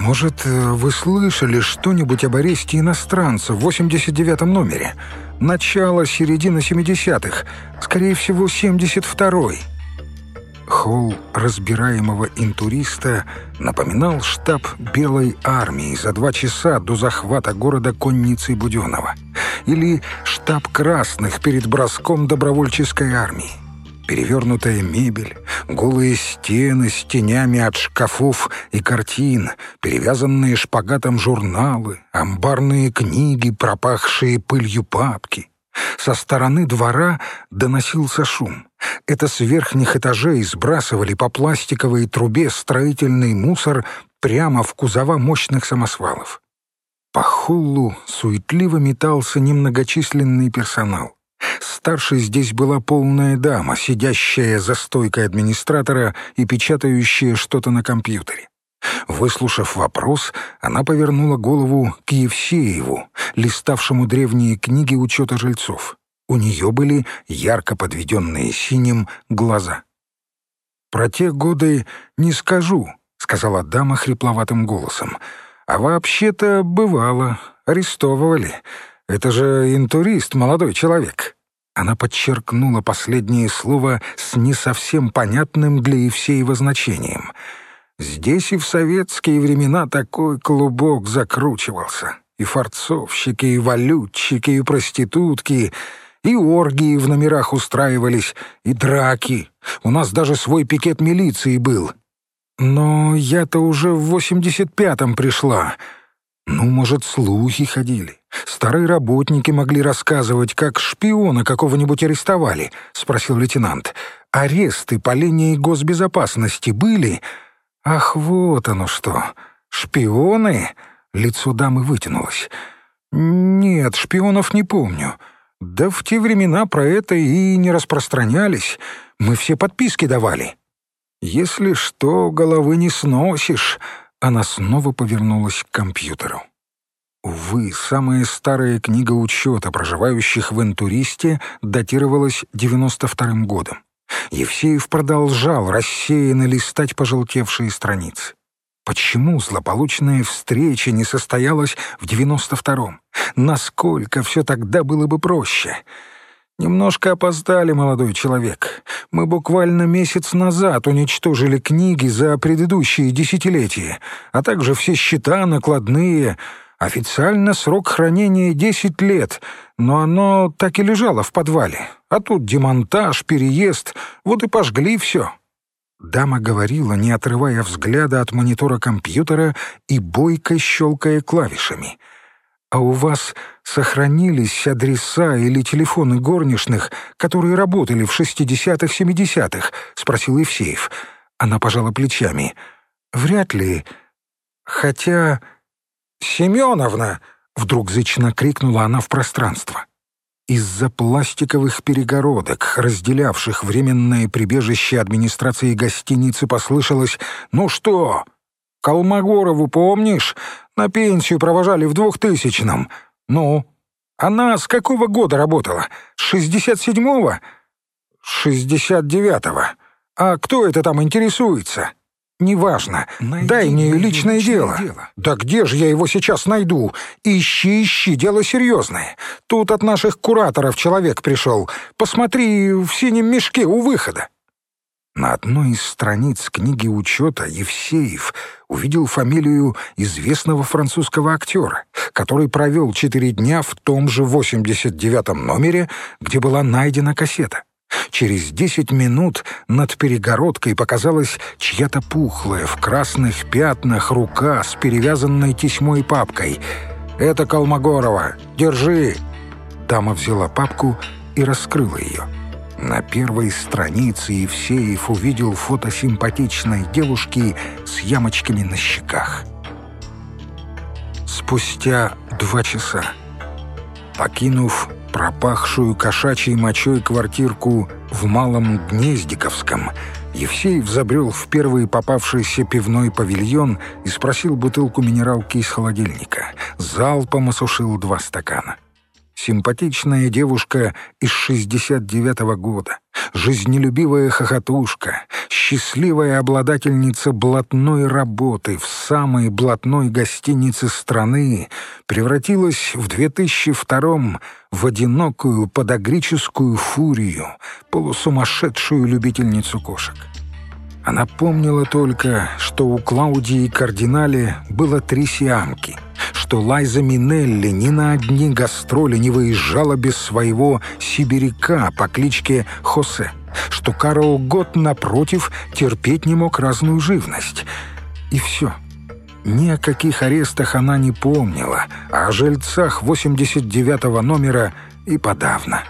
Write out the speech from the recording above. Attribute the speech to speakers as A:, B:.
A: «Может, вы слышали что-нибудь об аресте иностранца в 89-м номере? Начало, середина 70-х, скорее всего, 72-й». Холл разбираемого интуриста напоминал штаб Белой армии за два часа до захвата города конницей Буденова или штаб красных перед броском добровольческой армии. Перевернутая мебель, голые стены с тенями от шкафов и картин, перевязанные шпагатом журналы, амбарные книги, пропахшие пылью папки. Со стороны двора доносился шум. Это с верхних этажей сбрасывали по пластиковой трубе строительный мусор прямо в кузова мощных самосвалов. По холлу суетливо метался немногочисленный персонал. Старшей здесь была полная дама, сидящая за стойкой администратора и печатающая что-то на компьютере. Выслушав вопрос, она повернула голову к Евсееву, листавшему древние книги учета жильцов. У нее были ярко подведенные синим глаза. «Про те годы не скажу», — сказала дама хрипловатым голосом. «А вообще-то бывало, арестовывали. Это же интурист, молодой человек». Она подчеркнула последнее слово с не совсем понятным для Евсеева значением — Здесь и в советские времена такой клубок закручивался. И форцовщики, и валютчики, и проститутки, и оргии в номерах устраивались, и драки. У нас даже свой пикет милиции был. Но я-то уже в восемьдесят пятом пришла. Ну, может, слухи ходили. Старые работники могли рассказывать, как шпиона какого-нибудь арестовали, — спросил лейтенант. Аресты по линии госбезопасности были... «Ах, вот оно что! Шпионы?» Лицо дамы вытянулось. «Нет, шпионов не помню. Да в те времена про это и не распространялись. Мы все подписки давали». «Если что, головы не сносишь». Она снова повернулась к компьютеру. Увы, самая старая книга учета проживающих в Интуристе датировалась 92-м годом. Евсеев продолжал рассеянно листать пожелтевшие страницы. Почему злополучная встреча не состоялась в девяносто втором? Насколько все тогда было бы проще? Немножко опоздали, молодой человек. Мы буквально месяц назад уничтожили книги за предыдущие десятилетия, а также все счета, накладные. Официально срок хранения десять лет, но оно так и лежало в подвале. А тут демонтаж, переезд, вот и пожгли все». Дама говорила, не отрывая взгляда от монитора компьютера и бойко щелкая клавишами. «А у вас сохранились адреса или телефоны горничных, которые работали в 60-х-70-х?» — спросил Евсеев. Она пожала плечами. «Вряд ли. Хотя...» «Семеновна!» — вдруг зычно крикнула она в пространство. Из-за пластиковых перегородок, разделявших временное прибежище администрации гостиницы, послышалось «Ну что, Колмогорову помнишь? На пенсию провожали в двухтысячном. Ну, она с какого года работала? С шестьдесят седьмого? Шестьдесят девятого. А кто это там интересуется?» «Неважно. Найди Дай мне личное, личное дело. дело». «Да где же я его сейчас найду? Ищи, ищи, дело серьезное. Тут от наших кураторов человек пришел. Посмотри в синем мешке у выхода». На одной из страниц книги учета Евсеев увидел фамилию известного французского актера, который провел четыре дня в том же 89-м номере, где была найдена кассета. Через десять минут над перегородкой показалась чья-то пухлая, в красных пятнах рука с перевязанной тесьмой папкой. «Это Колмогорова! Держи!» Дама взяла папку и раскрыла ее. На первой странице Евсеев увидел фото симпатичной девушки с ямочками на щеках. Спустя два часа, покинув пропахшую кошачьей мочой квартирку в Малом Гнездиковском, Евсеев забрел в первый попавшийся пивной павильон и спросил бутылку минералки из холодильника. Залпом осушил два стакана. Симпатичная девушка из 69-го года, жизнелюбивая хохотушка, счастливая обладательница блатной работы в самой блатной гостинице страны превратилась в 2002-м в одинокую подогрическую фурию, полусумасшедшую любительницу кошек. Она помнила только, что у Клаудии Кардинале было три сиамки — что Лайза Минелли ни на одни гастроли не выезжала без своего сибиряка по кличке Хосе, что Карл Гот, напротив, терпеть не мог разную живность. И все. Ни о каких арестах она не помнила, а о жильцах 89-го номера и подавно.